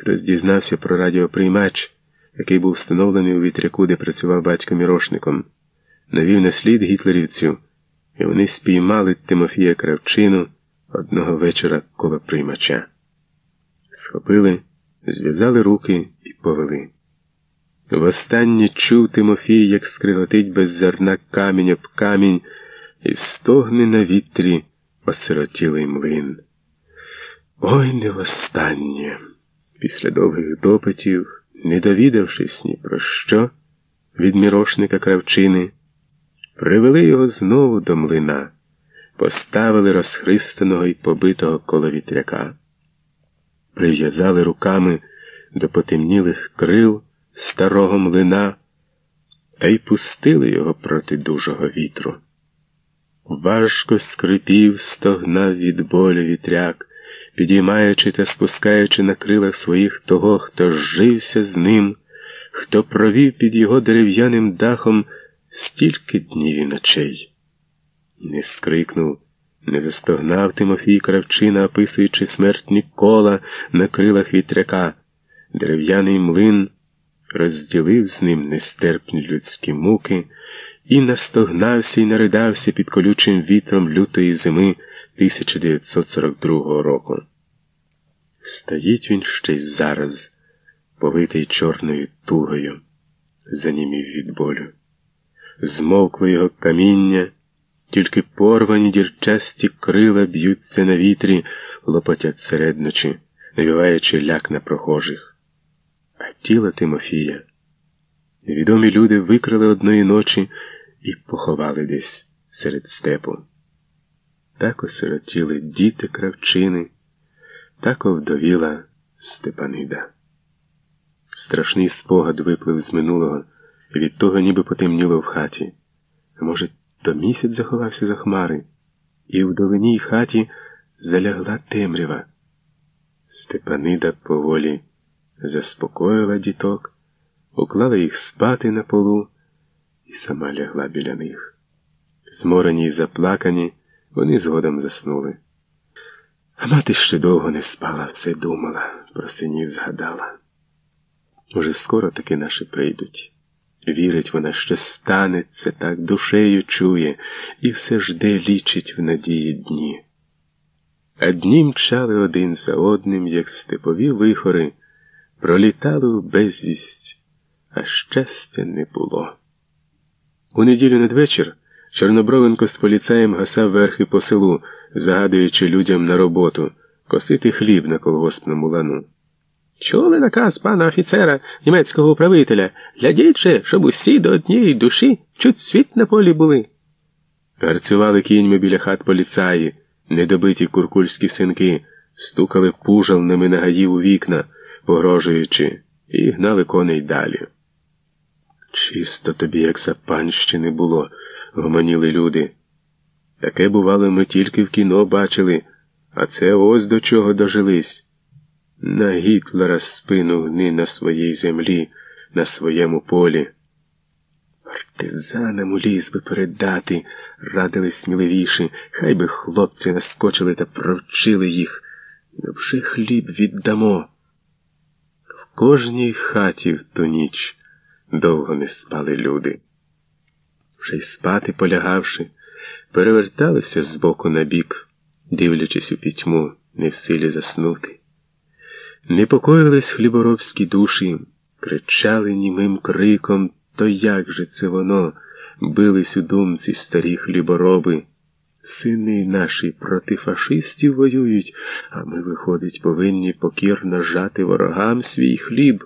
Хтось дізнався про радіоприймач, який був встановлений у вітряку, де працював батько мірошником, навів на слід гітлерівців, і вони спіймали Тимофія Кравчину одного вечора коло приймача. Схопили, зв'язали руки і повели. Востаннє чув Тимофій, як скриготить без зерна камінь об камінь, і стогне на вітрі осиротілий млин. Ой не востаннє. Після довгих допитів, не довідавшись ні про що, від мірошника кравчини, привели його знову до млина, поставили розхристаного і побитого коло вітряка, прив'язали руками до потемнілих крил старого млина та й пустили його проти дужого вітру. Важко скрипів, стогнав від болю вітряк, підіймаючи та спускаючи на крилах своїх того, хто жився з ним, хто провів під його дерев'яним дахом стільки днів і ночей. Не скрикнув, не застогнав Тимофій Кравчина, описуючи смертні кола на крилах вітряка. Дерев'яний млин розділив з ним нестерпні людські муки і настогнався і наридався під колючим вітром лютої зими 1942 року. Стоїть він ще й зараз, повитий чорною тугою, занімів від болю. Змовкло його каміння, тільки порвані дірчасті крила б'ються на вітрі, лопотять серед ночі, навіваючи ляк на прохожих. А тіло Тимофія невідомі люди викрили одної ночі і поховали десь серед степу. Так осиротіли діти кравчини, так овдовіла Степанида. Страшний спогад виплив з минулого, і від того ніби потемніло в хаті. Може, то місяць заховався за хмари, і в долиній хаті залягла темрява. Степанида поволі заспокоїла діток, уклала їх спати на полу і сама лягла біля них. Зморені й заплакані, вони згодом заснули. А мати ще довго не спала, все думала, про синів згадала. Уже скоро таки наші прийдуть. Вірить вона, що станеться так, душею чує, і все жде лічить в надії дні. А дні мчали один за одним, як степові вихори, пролітали в безвість, а щастя не було. У неділю надвечір Чорнобровенко з поліцаєм гасав верхи по селу, загадуючи людям на роботу косити хліб на колгоспному лану. Чули наказ пана офіцера, німецького управителя, глядіть щоб усі до однієї душі чуть світ на полі були. Гарцювали кіньми біля хат поліцаї, недобиті куркульські синки, стукали пужалними на гаїв у вікна, погрожуючи, і гнали коней далі. Чисто тобі, як за панщини було, гомоніли люди. Таке, бувало, ми тільки в кіно бачили, а це ось до чого дожились. На Гітлера спину гни на своїй землі, на своєму полі. Партизанам у ліс би передати, радили сміливіші, хай би хлопці наскочили та провчили їх. Вже хліб віддамо. В кожній хаті в ту ніч довго не спали люди. Вже й спати полягавши, переверталися з боку на бік, дивлячись у пітьму, не в силі заснути. Непокоїлись хліборобські душі, кричали німим криком, то як же це воно, бились у думці старі хлібороби. Сини наші проти фашистів воюють, а ми, виходить, повинні покірно жати ворогам свій хліб.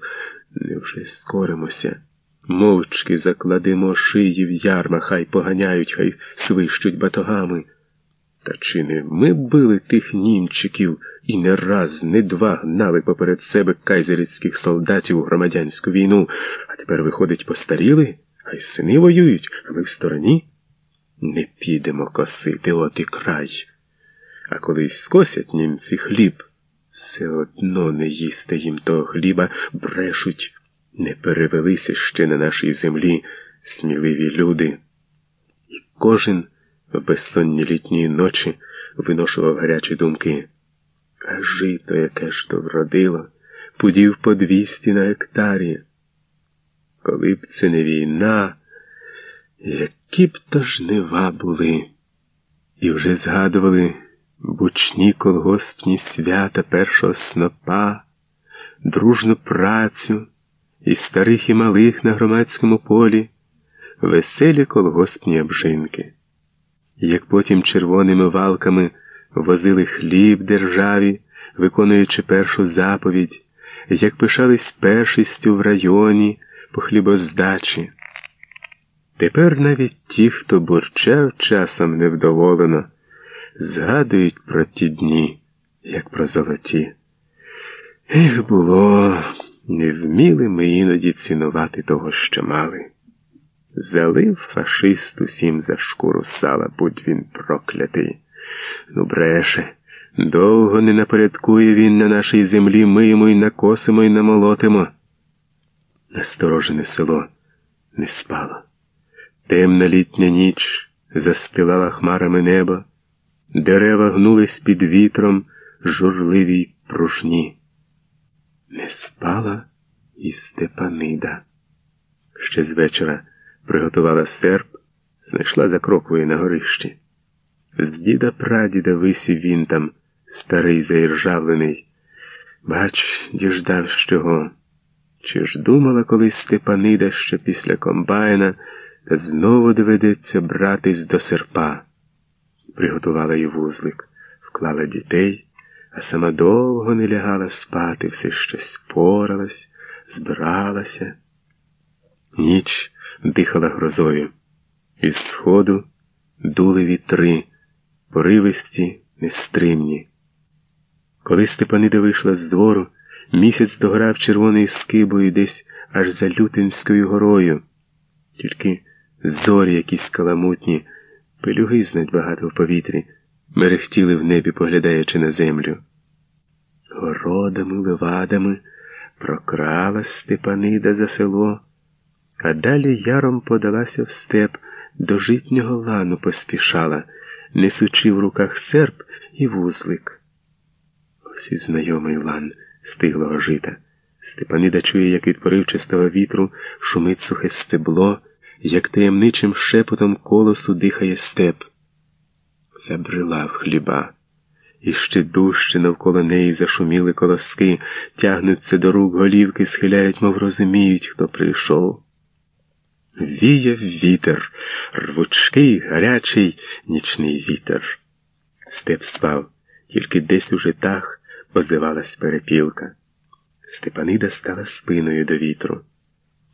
Невже скоримося? Мовчки закладемо шиї в ярма, хай поганяють, хай свищуть батогами. Та чи не ми били тих німчиків і не раз, не два гнали поперед себе кайзерівських солдатів у громадянську війну, а тепер, виходить, постаріли, а й сини воюють, а ми в стороні? Не підемо косити от і край. А коли скосять німці хліб, все одно не їсти їм того хліба, брешуть. Не перевелися ще на нашій землі сміливі люди, і кожен в безсонні літні ночі виношував гарячі думки. А жито, яке ж то вродило, пудів по двісті на гектарі. Коли б це не війна, які б то жнива були, і вже згадували бучні колгоспні свята першого снопа, дружну працю і старих і малих на громадському полі, веселі колгоспні обжинки. Як потім червоними валками возили хліб державі, виконуючи першу заповідь, як пишались першістю в районі по хлібоздачі. Тепер навіть ті, хто бурчав часом невдоволено, згадують про ті дні, як про золоті. Ех було, не вміли ми іноді цінувати того, що мали. Залив фашист усім за шкуру сала, будь він проклятий. Ну, бреше, довго не напорядкує він на нашій землі, ми йому й накосимо й намолотимо. Насторожене село не спало. Темна літня ніч застилала хмарами небо, дерева гнулись під вітром журливій пружні. Не спала і Степанида. Ще з вечора приготувала серп, знайшла за кроквою на горищі. З діда прадіда висів він там, старий заіржавлений. Бач, діждав з чого. Чи ж думала колись Степанида, що після комбайна знову доведеться братись до серпа? Приготувала й вузлик, вклала дітей, а сама довго не лягала спати, все щось поралась, збиралася. Ніч дихала грозою. Із сходу дули вітри, поривисті, нестримні. Коли Степанида вийшла з двору, місяць дограв червоною скибою десь аж за Лютинською горою. Тільки зорі якісь каламутні, пелюги знать багато в повітрі, мерехтіли в небі, поглядаючи на землю. Городами, левадами прокрала Степанида за село а далі яром подалася в степ, до житнього лану поспішала, несучи в руках серп і вузлик. Ось і знайомий лан стиглого жита. Степанида чує, як від поривчистого вітру шумить сухе стебло, як таємничим шепотом колосу дихає степ. Забрила в хліба. І ще дужче навколо неї зашуміли колоски, тягнуться до рук голівки, схиляють, мов розуміють, хто прийшов. Віяв вітер, рвучкий, гарячий нічний вітер. Степ спав, тільки десь у житах озивалась перепілка. Степанида стала спиною до вітру.